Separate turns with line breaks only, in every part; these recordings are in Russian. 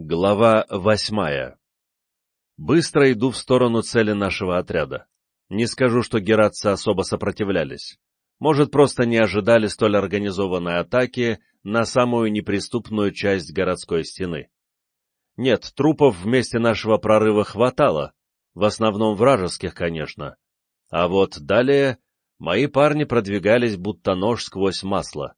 Глава восьмая Быстро иду в сторону цели нашего отряда. Не скажу, что гератцы особо сопротивлялись. Может, просто не ожидали столь организованной атаки на самую неприступную часть городской стены. Нет, трупов в месте нашего прорыва хватало, в основном вражеских, конечно. А вот далее мои парни продвигались будто нож сквозь масло.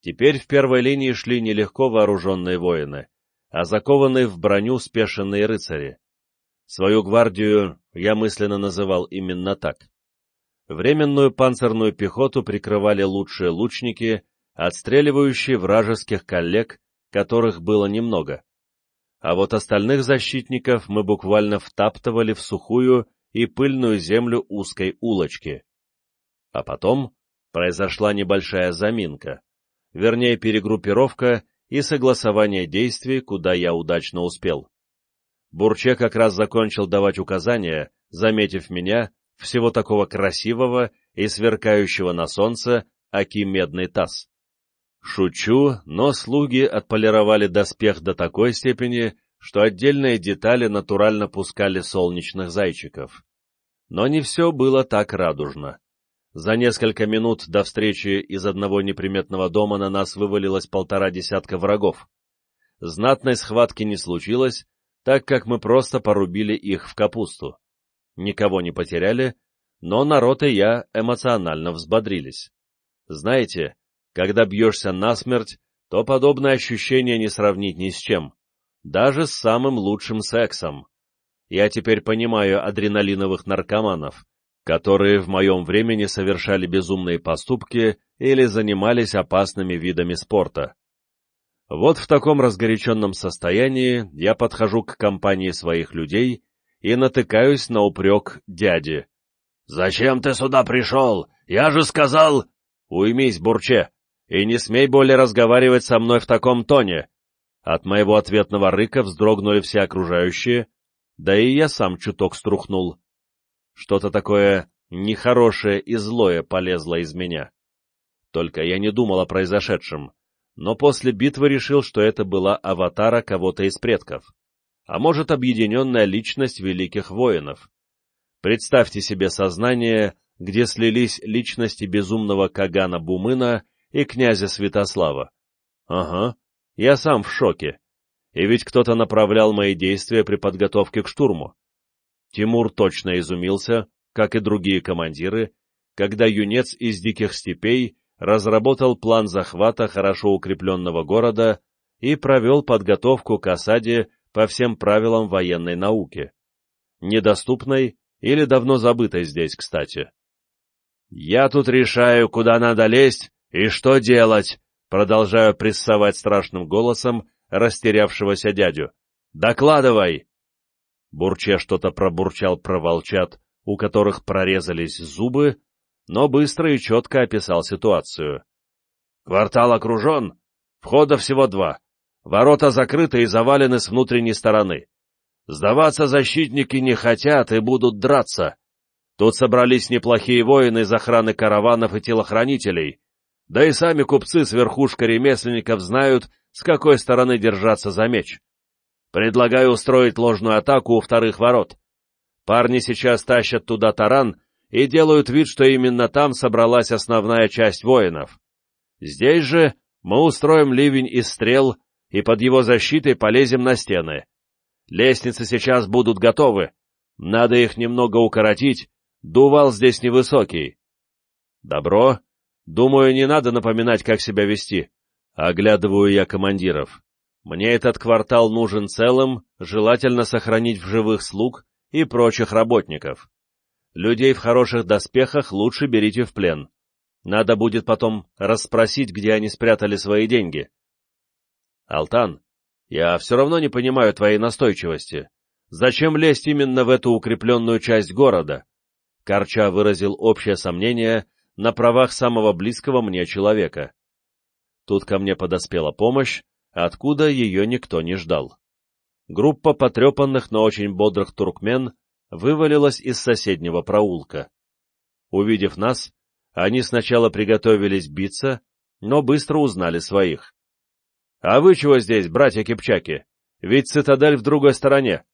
Теперь в первой линии шли нелегко вооруженные воины, а закованные в броню спешенные рыцари. Свою гвардию я мысленно называл именно так. Временную панцирную пехоту прикрывали лучшие лучники, отстреливающие вражеских коллег, которых было немного. А вот остальных защитников мы буквально втаптывали в сухую и пыльную землю узкой улочки. А потом произошла небольшая заминка, вернее перегруппировка и согласование действий, куда я удачно успел. Бурче как раз закончил давать указания, заметив меня, всего такого красивого и сверкающего на солнце, аки медный таз. Шучу, но слуги отполировали доспех до такой степени, что отдельные детали натурально пускали солнечных зайчиков. Но не все было так радужно. За несколько минут до встречи из одного неприметного дома на нас вывалилось полтора десятка врагов. Знатной схватки не случилось, так как мы просто порубили их в капусту. Никого не потеряли, но народ и я эмоционально взбодрились. Знаете, когда бьешься насмерть, то подобное ощущение не сравнить ни с чем, даже с самым лучшим сексом. Я теперь понимаю адреналиновых наркоманов, которые в моем времени совершали безумные поступки или занимались опасными видами спорта. Вот в таком разгоряченном состоянии я подхожу к компании своих людей и натыкаюсь на упрек дяди. «Зачем ты сюда пришел? Я же сказал...» «Уймись, Бурче, и не смей более разговаривать со мной в таком тоне!» От моего ответного рыка вздрогнули все окружающие, да и я сам чуток струхнул. Что-то такое нехорошее и злое полезло из меня. Только я не думал о произошедшем, но после битвы решил, что это была аватара кого-то из предков, а может объединенная личность великих воинов. Представьте себе сознание, где слились личности безумного Кагана Бумына и князя Святослава. Ага, я сам в шоке. И ведь кто-то направлял мои действия при подготовке к штурму. Тимур точно изумился, как и другие командиры, когда юнец из диких степей разработал план захвата хорошо укрепленного города и провел подготовку к осаде по всем правилам военной науки. Недоступной или давно забытой здесь, кстати. «Я тут решаю, куда надо лезть и что делать», продолжаю прессовать страшным голосом растерявшегося дядю. «Докладывай!» Бурче что-то пробурчал про волчат, у которых прорезались зубы, но быстро и четко описал ситуацию. «Квартал окружен, входа всего два, ворота закрыты и завалены с внутренней стороны. Сдаваться защитники не хотят и будут драться. Тут собрались неплохие воины из охраны караванов и телохранителей, да и сами купцы с верхушкой ремесленников знают, с какой стороны держаться за меч. Предлагаю устроить ложную атаку у вторых ворот. Парни сейчас тащат туда таран и делают вид, что именно там собралась основная часть воинов. Здесь же мы устроим ливень из стрел и под его защитой полезем на стены. Лестницы сейчас будут готовы. Надо их немного укоротить, дувал здесь невысокий. Добро. Думаю, не надо напоминать, как себя вести. Оглядываю я командиров. Мне этот квартал нужен целым, желательно сохранить в живых слуг и прочих работников. Людей в хороших доспехах лучше берите в плен. Надо будет потом расспросить, где они спрятали свои деньги. Алтан, я все равно не понимаю твоей настойчивости. Зачем лезть именно в эту укрепленную часть города? Карча выразил общее сомнение на правах самого близкого мне человека. Тут ко мне подоспела помощь, откуда ее никто не ждал. Группа потрепанных, но очень бодрых туркмен вывалилась из соседнего проулка. Увидев нас, они сначала приготовились биться, но быстро узнали своих. — А вы чего здесь, братья Кипчаки? Ведь цитадель в другой стороне.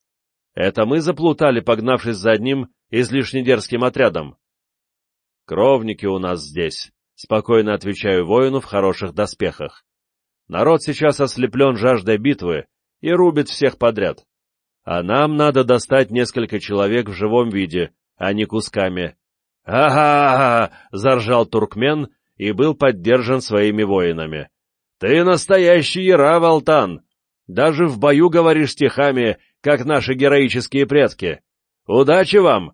Это мы заплутали, погнавшись за одним излишне дерзким отрядом. Кровники у нас здесь, — спокойно отвечаю воину в хороших доспехах. Народ сейчас ослеплен жаждой битвы и рубит всех подряд. А нам надо достать несколько человек в живом виде, а не кусками. «Ага!» — заржал туркмен и был поддержан своими воинами. «Ты настоящий Яра, Валтан! Даже в бою говоришь стихами, как наши героические предки. Удачи вам!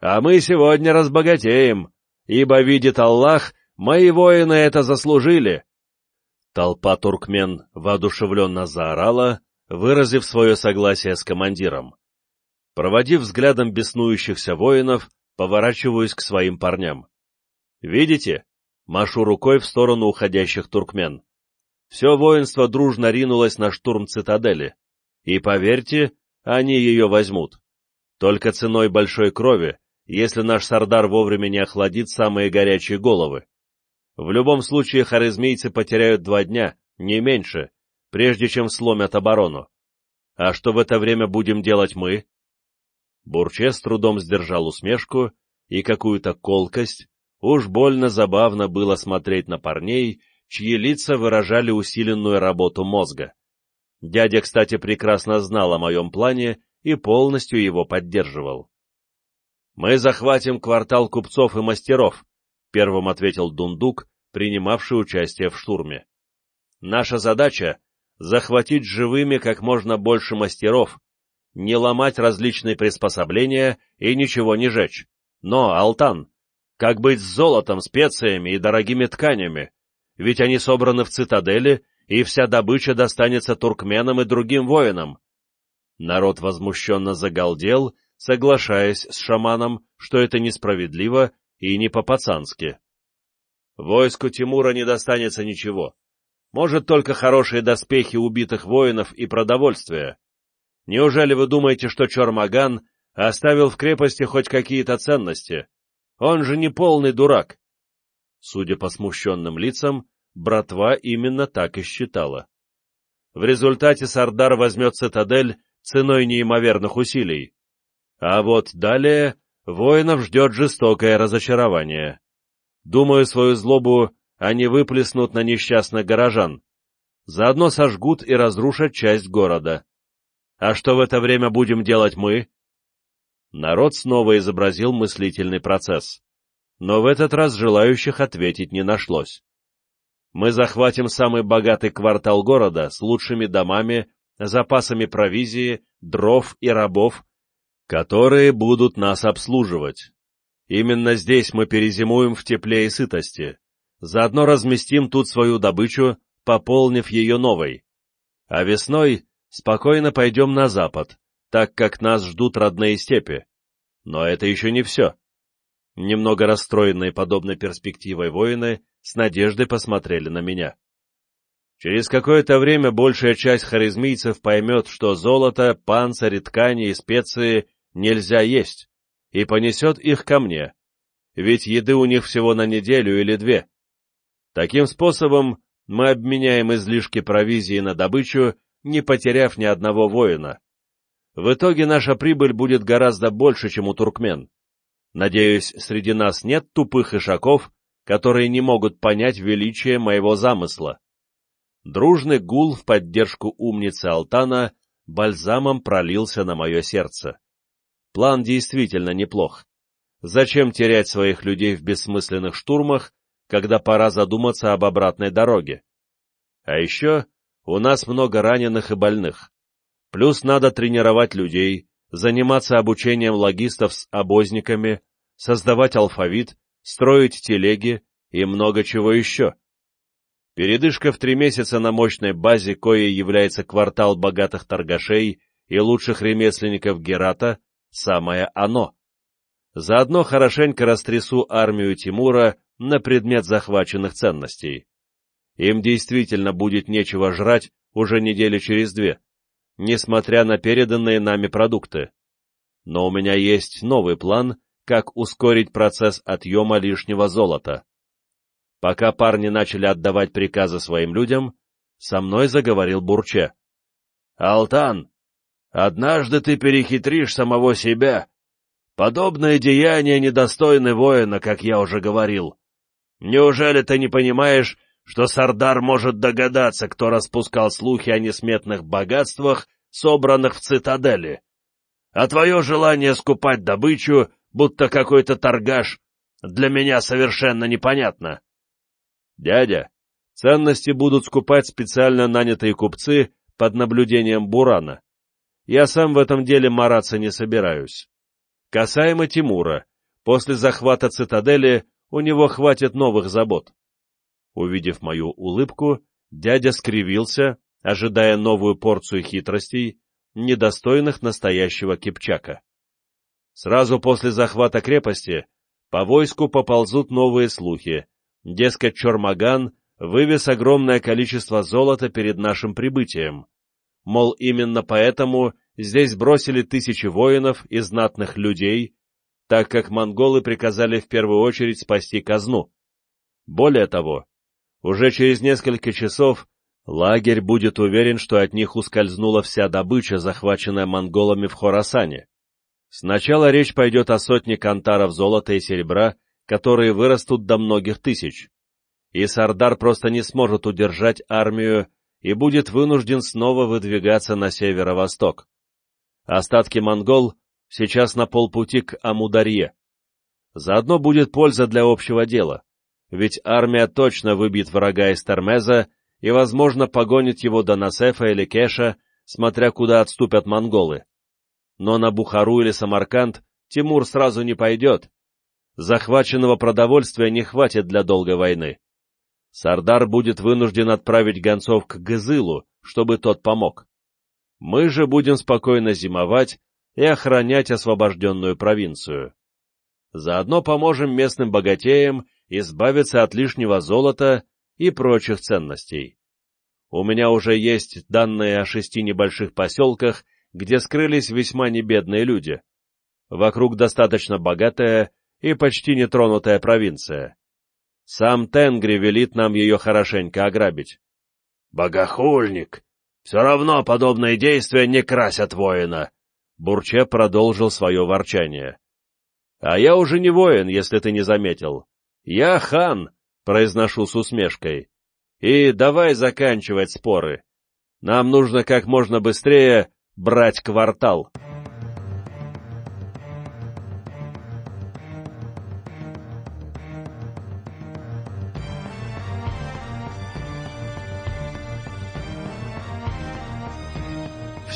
А мы сегодня разбогатеем, ибо, видит Аллах, мои воины это заслужили!» Толпа туркмен воодушевленно заорала, выразив свое согласие с командиром. Проводив взглядом беснующихся воинов, поворачиваюсь к своим парням. «Видите?» — машу рукой в сторону уходящих туркмен. Все воинство дружно ринулось на штурм цитадели. И, поверьте, они ее возьмут. Только ценой большой крови, если наш сардар вовремя не охладит самые горячие головы. В любом случае харизмийцы потеряют два дня, не меньше, прежде чем сломят оборону. А что в это время будем делать мы? Бурче с трудом сдержал усмешку и какую-то колкость, уж больно забавно было смотреть на парней, чьи лица выражали усиленную работу мозга. Дядя, кстати, прекрасно знал о моем плане и полностью его поддерживал. «Мы захватим квартал купцов и мастеров», — первым ответил Дундук, принимавший участие в штурме. «Наша задача захватить живыми как можно больше мастеров, не ломать различные приспособления и ничего не жечь. Но, Алтан, как быть с золотом, специями и дорогими тканями? Ведь они собраны в цитадели, и вся добыча достанется туркменам и другим воинам. Народ возмущенно загалдел, соглашаясь с шаманом, что это несправедливо и не по-пацански. Войску Тимура не достанется ничего. Может, только хорошие доспехи убитых воинов и продовольствие. Неужели вы думаете, что Чормаган оставил в крепости хоть какие-то ценности? Он же не полный дурак. Судя по смущенным лицам, братва именно так и считала. В результате Сардар возьмет цитадель ценой неимоверных усилий. А вот далее воинов ждет жестокое разочарование. Думаю, свою злобу они выплеснут на несчастных горожан. Заодно сожгут и разрушат часть города. А что в это время будем делать мы? Народ снова изобразил мыслительный процесс. Но в этот раз желающих ответить не нашлось. Мы захватим самый богатый квартал города с лучшими домами, запасами провизии, дров и рабов, которые будут нас обслуживать. Именно здесь мы перезимуем в тепле и сытости. Заодно разместим тут свою добычу, пополнив ее новой. А весной спокойно пойдем на запад, так как нас ждут родные степи. Но это еще не все. Немного расстроенные подобной перспективой воины с надеждой посмотрели на меня. Через какое-то время большая часть харизмийцев поймет, что золото, панцири, ткани и специи нельзя есть, и понесет их ко мне, ведь еды у них всего на неделю или две. Таким способом мы обменяем излишки провизии на добычу, не потеряв ни одного воина. В итоге наша прибыль будет гораздо больше, чем у туркмен. Надеюсь, среди нас нет тупых ишаков, которые не могут понять величие моего замысла. Дружный гул в поддержку умницы Алтана бальзамом пролился на мое сердце. План действительно неплох. Зачем терять своих людей в бессмысленных штурмах, когда пора задуматься об обратной дороге? А еще у нас много раненых и больных. Плюс надо тренировать людей, заниматься обучением логистов с обозниками, создавать алфавит, строить телеги и много чего еще. Передышка в три месяца на мощной базе, коей является квартал богатых торгашей и лучших ремесленников Герата, самое оно. Заодно хорошенько растрясу армию Тимура на предмет захваченных ценностей. Им действительно будет нечего жрать уже недели через две, несмотря на переданные нами продукты. Но у меня есть новый план, как ускорить процесс отъема лишнего золота. Пока парни начали отдавать приказы своим людям, со мной заговорил Бурче. Алтан, однажды ты перехитришь самого себя. Подобные деяния недостойны воина, как я уже говорил. Неужели ты не понимаешь, что Сардар может догадаться, кто распускал слухи о несметных богатствах, собранных в цитадели? А твое желание скупать добычу, будто какой-то торгаш, для меня совершенно непонятно. Дядя, ценности будут скупать специально нанятые купцы под наблюдением Бурана. Я сам в этом деле мараться не собираюсь. Касаемо Тимура, после захвата цитадели у него хватит новых забот. Увидев мою улыбку, дядя скривился, ожидая новую порцию хитростей, недостойных настоящего кипчака. Сразу после захвата крепости по войску поползут новые слухи, дескать, Чормаган вывез огромное количество золота перед нашим прибытием. Мол, именно поэтому здесь бросили тысячи воинов и знатных людей, так как монголы приказали в первую очередь спасти казну. Более того, уже через несколько часов лагерь будет уверен, что от них ускользнула вся добыча, захваченная монголами в Хорасане. Сначала речь пойдет о сотне кантаров золота и серебра, которые вырастут до многих тысяч. И Сардар просто не сможет удержать армию и будет вынужден снова выдвигаться на северо-восток. Остатки монгол сейчас на полпути к Амударье. Заодно будет польза для общего дела, ведь армия точно выбьет врага из Термеза и, возможно, погонит его до Насефа или Кеша, смотря куда отступят монголы. Но на Бухару или Самарканд Тимур сразу не пойдет. Захваченного продовольствия не хватит для долгой войны. Сардар будет вынужден отправить гонцов к Гызылу, чтобы тот помог. Мы же будем спокойно зимовать и охранять освобожденную провинцию. Заодно поможем местным богатеям избавиться от лишнего золота и прочих ценностей. У меня уже есть данные о шести небольших поселках, где скрылись весьма небедные люди. Вокруг достаточно богатая и почти нетронутая провинция. Сам Тенгри велит нам ее хорошенько ограбить. «Богохульник! Все равно подобные действия не красят воина!» Бурче продолжил свое ворчание. «А я уже не воин, если ты не заметил. Я хан», — произношу с усмешкой. «И давай заканчивать споры. Нам нужно как можно быстрее брать квартал».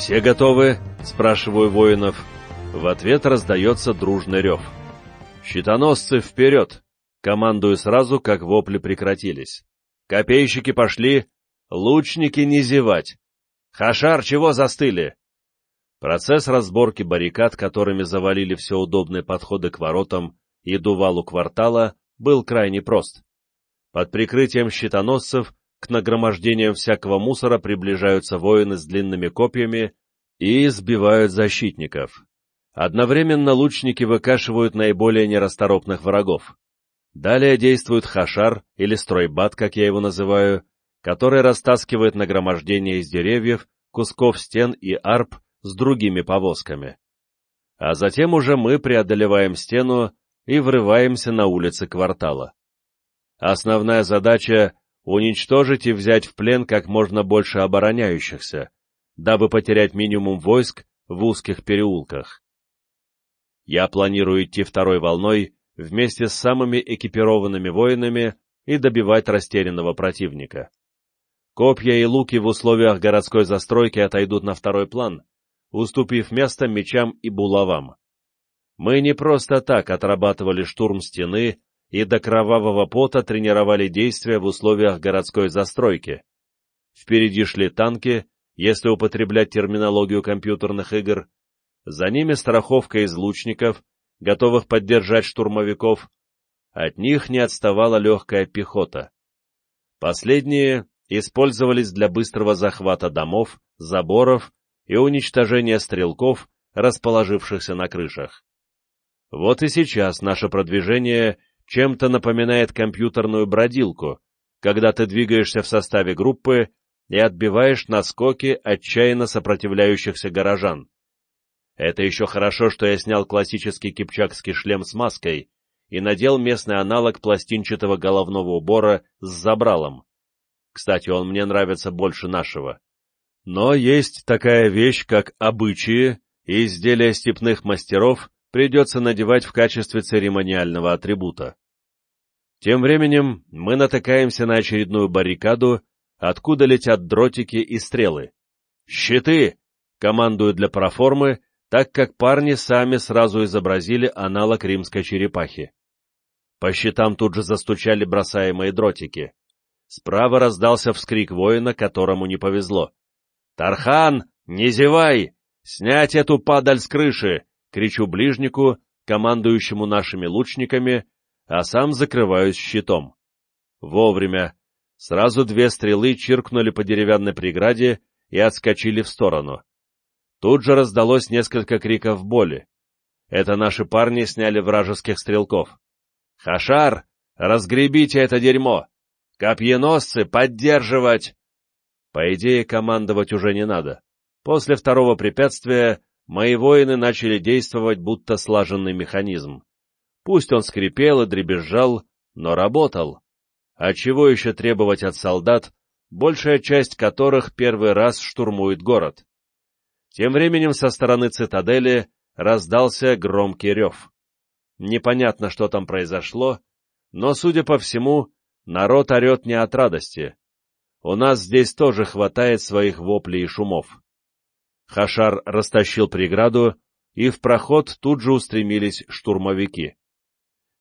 «Все готовы?» — спрашиваю воинов. В ответ раздается дружный рев. «Щитоносцы вперед!» — командую сразу, как вопли прекратились. «Копейщики пошли! Лучники не зевать! Хашар, чего застыли?» Процесс разборки баррикад, которыми завалили все удобные подходы к воротам и дувалу квартала, был крайне прост. Под прикрытием щитоносцев к нагромождениям всякого мусора приближаются воины с длинными копьями и избивают защитников. Одновременно лучники выкашивают наиболее нерасторопных врагов. Далее действует хашар, или стройбат, как я его называю, который растаскивает нагромождение из деревьев, кусков стен и арп с другими повозками. А затем уже мы преодолеваем стену и врываемся на улицы квартала. Основная задача — уничтожить и взять в плен как можно больше обороняющихся, дабы потерять минимум войск в узких переулках. Я планирую идти второй волной вместе с самыми экипированными воинами и добивать растерянного противника. Копья и луки в условиях городской застройки отойдут на второй план, уступив место мечам и булавам. Мы не просто так отрабатывали штурм стены и до кровавого пота тренировали действия в условиях городской застройки. Впереди шли танки, если употреблять терминологию компьютерных игр, за ними страховка из лучников, готовых поддержать штурмовиков, от них не отставала легкая пехота. Последние использовались для быстрого захвата домов, заборов и уничтожения стрелков, расположившихся на крышах. Вот и сейчас наше продвижение чем-то напоминает компьютерную бродилку, когда ты двигаешься в составе группы и отбиваешь наскоки отчаянно сопротивляющихся горожан. Это еще хорошо, что я снял классический кипчакский шлем с маской и надел местный аналог пластинчатого головного убора с забралом. Кстати, он мне нравится больше нашего. Но есть такая вещь, как обычаи, и изделия степных мастеров придется надевать в качестве церемониального атрибута. Тем временем мы натыкаемся на очередную баррикаду, откуда летят дротики и стрелы. «Щиты!» — командую для проформы, так как парни сами сразу изобразили аналог римской черепахи. По щитам тут же застучали бросаемые дротики. Справа раздался вскрик воина, которому не повезло. «Тархан, не зевай! Снять эту падаль с крыши!» — кричу ближнику, командующему нашими лучниками, а сам закрываюсь щитом. Вовремя. Сразу две стрелы чиркнули по деревянной преграде и отскочили в сторону. Тут же раздалось несколько криков боли. Это наши парни сняли вражеских стрелков. «Хашар, разгребите это дерьмо! Копьеносцы, поддерживать!» По идее, командовать уже не надо. После второго препятствия мои воины начали действовать будто слаженный механизм. Пусть он скрипел и дребезжал, но работал. А чего еще требовать от солдат, большая часть которых первый раз штурмует город? Тем временем со стороны цитадели раздался громкий рев. Непонятно, что там произошло, но, судя по всему, народ орет не от радости. У нас здесь тоже хватает своих воплей и шумов. Хашар растащил преграду, и в проход тут же устремились штурмовики.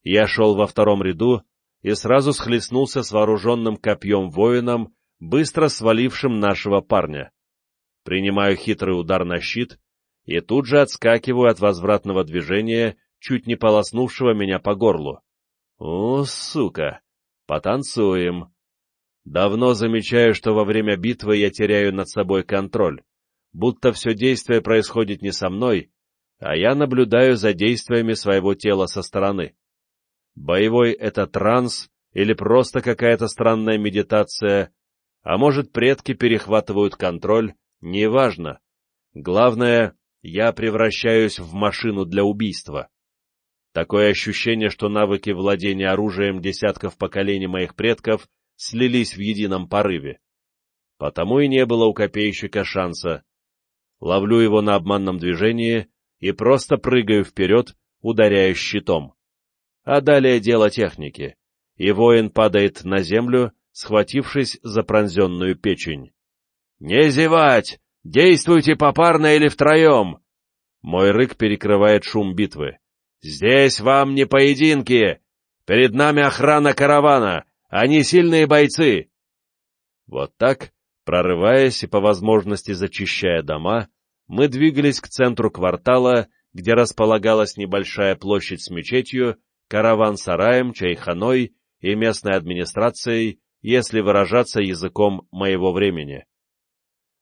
Я шел во втором ряду и сразу схлестнулся с вооруженным копьем воином, быстро свалившим нашего парня. Принимаю хитрый удар на щит и тут же отскакиваю от возвратного движения, чуть не полоснувшего меня по горлу. О, сука! Потанцуем. Давно замечаю, что во время битвы я теряю над собой контроль, будто все действие происходит не со мной, а я наблюдаю за действиями своего тела со стороны. Боевой — это транс или просто какая-то странная медитация, а может, предки перехватывают контроль, неважно. Главное, я превращаюсь в машину для убийства. Такое ощущение, что навыки владения оружием десятков поколений моих предков слились в едином порыве. Потому и не было у копейщика шанса. Ловлю его на обманном движении и просто прыгаю вперед, ударяя щитом а далее дело техники, и воин падает на землю, схватившись за пронзенную печень. «Не зевать! Действуйте попарно или втроем!» Мой рык перекрывает шум битвы. «Здесь вам не поединки! Перед нами охрана каравана! Они сильные бойцы!» Вот так, прорываясь и по возможности зачищая дома, мы двигались к центру квартала, где располагалась небольшая площадь с мечетью караван-сараем, чайханой и местной администрацией, если выражаться языком моего времени.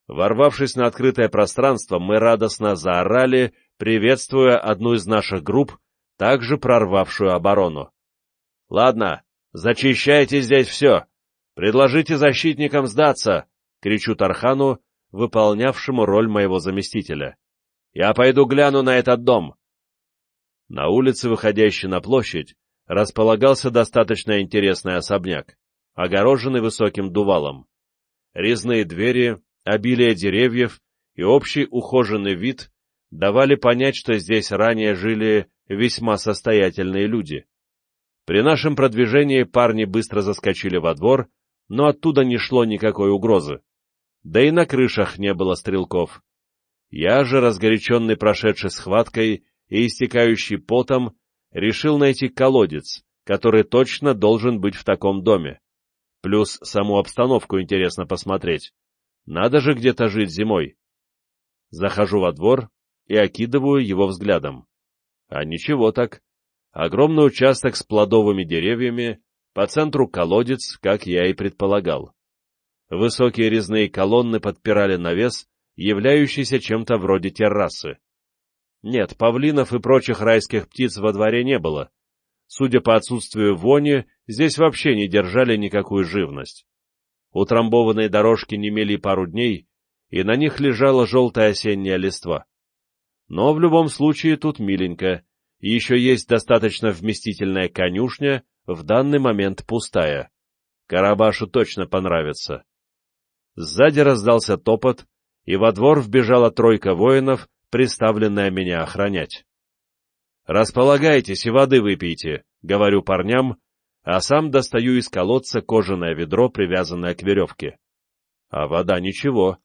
Ворвавшись на открытое пространство, мы радостно заорали, приветствуя одну из наших групп, также прорвавшую оборону. «Ладно, зачищайте здесь все! Предложите защитникам сдаться!» — кричу Тархану, выполнявшему роль моего заместителя. «Я пойду гляну на этот дом. На улице, выходящей на площадь, располагался достаточно интересный особняк, огороженный высоким дувалом. Резные двери, обилие деревьев и общий ухоженный вид давали понять, что здесь ранее жили весьма состоятельные люди. При нашем продвижении парни быстро заскочили во двор, но оттуда не шло никакой угрозы. Да и на крышах не было стрелков. Я же, разгоряченный прошедшей схваткой, и истекающий потом, решил найти колодец, который точно должен быть в таком доме. Плюс саму обстановку интересно посмотреть. Надо же где-то жить зимой. Захожу во двор и окидываю его взглядом. А ничего так. Огромный участок с плодовыми деревьями, по центру колодец, как я и предполагал. Высокие резные колонны подпирали навес, являющийся чем-то вроде террасы. Нет, павлинов и прочих райских птиц во дворе не было. Судя по отсутствию вони, здесь вообще не держали никакую живность. Утрамбованные дорожки не мели пару дней, и на них лежала желтая осенняя листва. Но в любом случае тут миленько, еще есть достаточно вместительная конюшня, в данный момент пустая. Карабашу точно понравится. Сзади раздался топот, и во двор вбежала тройка воинов, приставленная меня охранять. «Располагайтесь и воды выпейте», — говорю парням, а сам достаю из колодца кожаное ведро, привязанное к веревке. А вода ничего,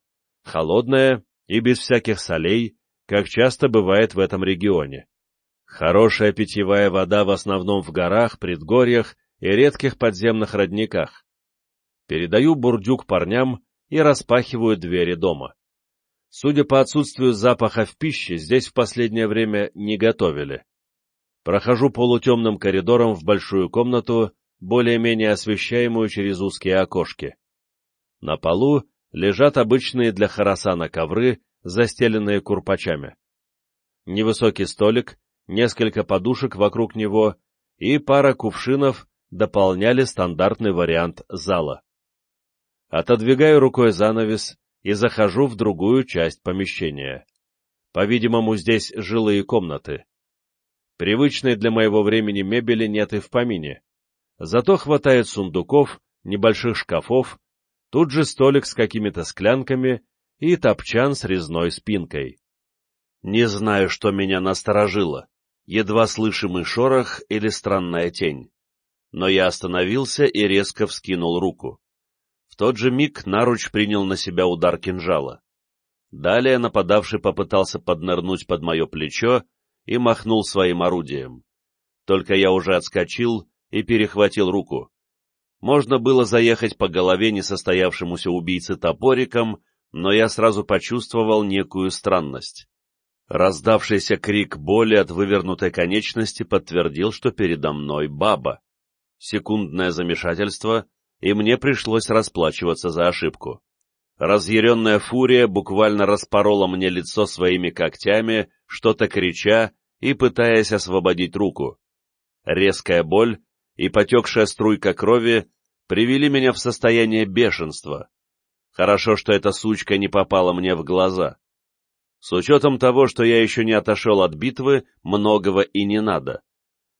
холодная и без всяких солей, как часто бывает в этом регионе. Хорошая питьевая вода в основном в горах, предгорьях и редких подземных родниках. Передаю бурдюк парням и распахиваю двери дома. Судя по отсутствию запаха в пище, здесь в последнее время не готовили. Прохожу полутемным коридором в большую комнату, более-менее освещаемую через узкие окошки. На полу лежат обычные для Харасана ковры, застеленные курпачами. Невысокий столик, несколько подушек вокруг него и пара кувшинов дополняли стандартный вариант зала. Отодвигаю рукой занавес и захожу в другую часть помещения. По-видимому, здесь жилые комнаты. Привычной для моего времени мебели нет и в помине. Зато хватает сундуков, небольших шкафов, тут же столик с какими-то склянками и топчан с резной спинкой. Не знаю, что меня насторожило, едва слышимый шорох или странная тень. Но я остановился и резко вскинул руку. Тот же миг наруч принял на себя удар кинжала. Далее нападавший попытался поднырнуть под мое плечо, и махнул своим орудием. Только я уже отскочил и перехватил руку. Можно было заехать по голове несостоявшемуся убийце топориком, но я сразу почувствовал некую странность. Раздавшийся крик боли от вывернутой конечности подтвердил, что передо мной баба. Секундное замешательство, и мне пришлось расплачиваться за ошибку. Разъяренная фурия буквально распорола мне лицо своими когтями, что-то крича и пытаясь освободить руку. Резкая боль и потекшая струйка крови привели меня в состояние бешенства. Хорошо, что эта сучка не попала мне в глаза. С учетом того, что я еще не отошел от битвы, многого и не надо.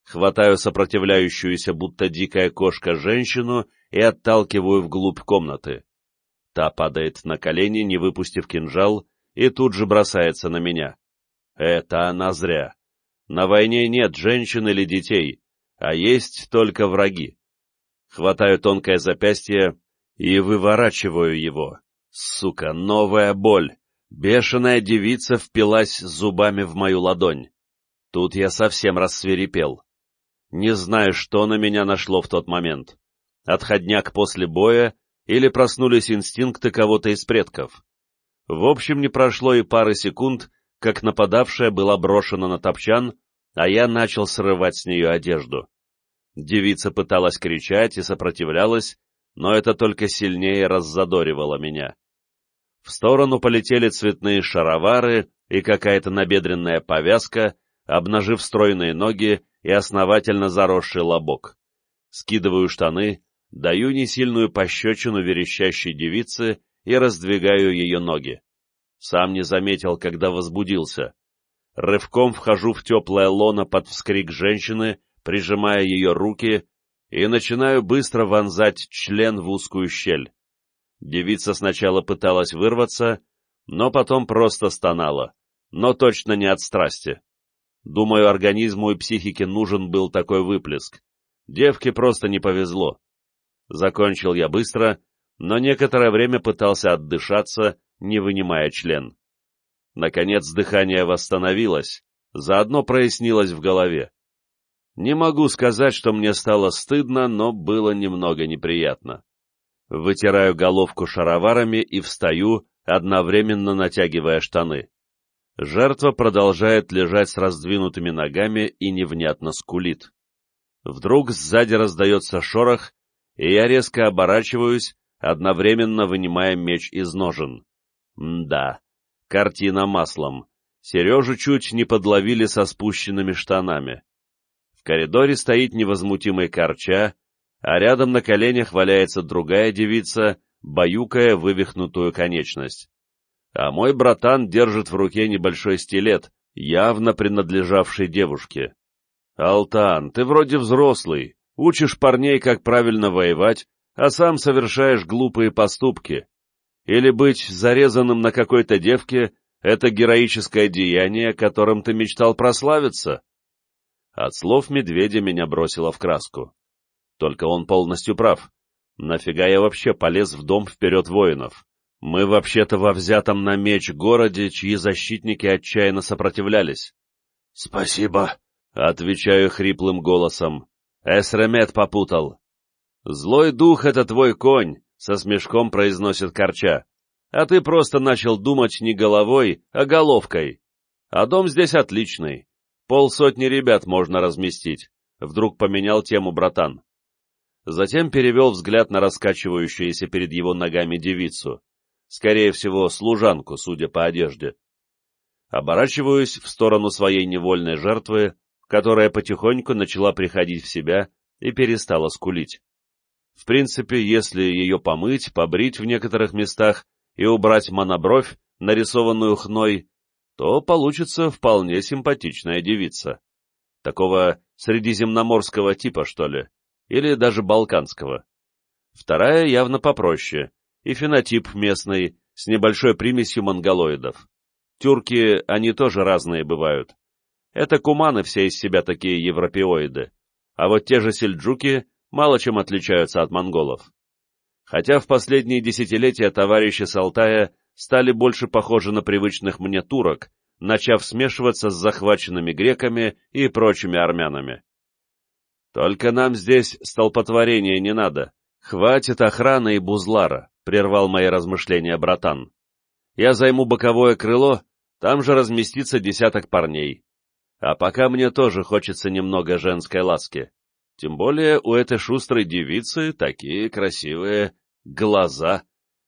Хватаю сопротивляющуюся, будто дикая кошка, женщину и отталкиваю вглубь комнаты. Та падает на колени, не выпустив кинжал, и тут же бросается на меня. Это она зря. На войне нет женщин или детей, а есть только враги. Хватаю тонкое запястье и выворачиваю его. Сука, новая боль. Бешеная девица впилась зубами в мою ладонь. Тут я совсем рассверепел. Не знаю, что на меня нашло в тот момент. Отходняк после боя или проснулись инстинкты кого-то из предков. В общем, не прошло и пары секунд, как нападавшая была брошена на топчан, а я начал срывать с нее одежду. Девица пыталась кричать и сопротивлялась, но это только сильнее раззадоривало меня. В сторону полетели цветные шаровары и какая-то набедренная повязка, обнажив стройные ноги и основательно заросший лобок. Скидываю штаны, даю несильную пощечину верещащей девице и раздвигаю ее ноги. Сам не заметил, когда возбудился. Рывком вхожу в теплое лоно под вскрик женщины, прижимая ее руки, и начинаю быстро вонзать член в узкую щель. Девица сначала пыталась вырваться, но потом просто стонала, но точно не от страсти. Думаю, организму и психике нужен был такой выплеск. Девке просто не повезло. Закончил я быстро, но некоторое время пытался отдышаться, не вынимая член. Наконец дыхание восстановилось, заодно прояснилось в голове. Не могу сказать, что мне стало стыдно, но было немного неприятно. Вытираю головку шароварами и встаю, одновременно натягивая штаны. Жертва продолжает лежать с раздвинутыми ногами и невнятно скулит. Вдруг сзади раздается шорох, и я резко оборачиваюсь, одновременно вынимая меч из ножен. Мда, картина маслом. Сережу чуть не подловили со спущенными штанами. В коридоре стоит невозмутимый корча, а рядом на коленях валяется другая девица, баюкая вывихнутую конечность. А мой братан держит в руке небольшой стилет, явно принадлежавший девушке. «Алтан, ты вроде взрослый, учишь парней, как правильно воевать, а сам совершаешь глупые поступки. Или быть зарезанным на какой-то девке — это героическое деяние, которым ты мечтал прославиться?» От слов медведя меня бросило в краску. Только он полностью прав. Нафига я вообще полез в дом вперед воинов? Мы вообще-то во взятом на меч городе, чьи защитники отчаянно сопротивлялись. — Спасибо, — отвечаю хриплым голосом. Эсремет попутал. — Злой дух — это твой конь, — со смешком произносит Корча. — А ты просто начал думать не головой, а головкой. А дом здесь отличный. Полсотни ребят можно разместить. Вдруг поменял тему братан. Затем перевел взгляд на раскачивающуюся перед его ногами девицу. Скорее всего, служанку, судя по одежде. Оборачиваюсь в сторону своей невольной жертвы, которая потихоньку начала приходить в себя и перестала скулить. В принципе, если ее помыть, побрить в некоторых местах и убрать монобровь, нарисованную хной, то получится вполне симпатичная девица. Такого средиземноморского типа, что ли, или даже балканского. Вторая явно попроще, и фенотип местный, с небольшой примесью монголоидов. Тюрки, они тоже разные бывают. Это куманы все из себя такие европеоиды, а вот те же сельджуки мало чем отличаются от монголов. Хотя в последние десятилетия товарищи с Алтая стали больше похожи на привычных мне турок, начав смешиваться с захваченными греками и прочими армянами. «Только нам здесь столпотворения не надо. Хватит охраны и бузлара», — прервал мои размышления братан. «Я займу боковое крыло, там же разместится десяток парней. А пока мне тоже хочется немного женской ласки. Тем более у этой шустрой девицы такие красивые глаза».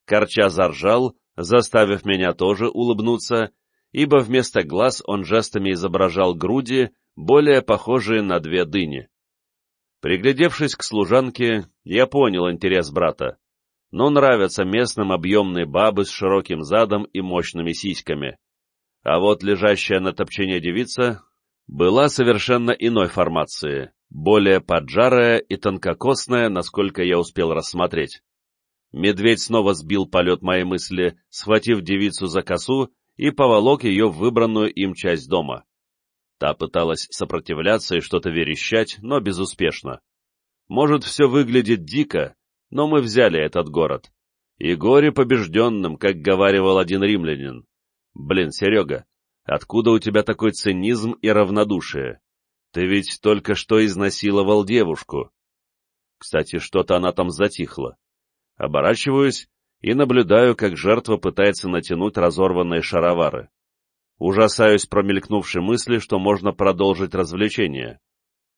Корча заржал, заставив меня тоже улыбнуться, ибо вместо глаз он жестами изображал груди, более похожие на две дыни. Приглядевшись к служанке, я понял интерес брата, но нравятся местным объемные бабы с широким задом и мощными сиськами. А вот лежащая на топчине девица была совершенно иной формации, более поджарая и тонкокосная, насколько я успел рассмотреть. Медведь снова сбил полет моей мысли, схватив девицу за косу и поволок ее в выбранную им часть дома. Та пыталась сопротивляться и что-то верещать, но безуспешно. Может, все выглядит дико, но мы взяли этот город. И горе побежденным, как говаривал один римлянин. Блин, Серега, откуда у тебя такой цинизм и равнодушие? Ты ведь только что изнасиловал девушку. Кстати, что-то она там затихла. Оборачиваюсь и наблюдаю, как жертва пытается натянуть разорванные шаровары. Ужасаюсь промелькнувшей мысли, что можно продолжить развлечение.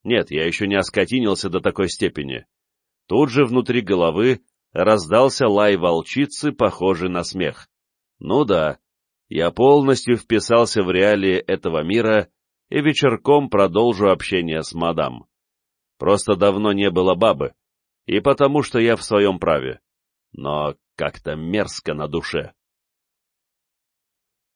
Нет, я еще не оскотинился до такой степени. Тут же внутри головы раздался лай волчицы, похожий на смех. Ну да, я полностью вписался в реалии этого мира и вечерком продолжу общение с мадам. Просто давно не было бабы, и потому что я в своем праве но как-то мерзко на душе.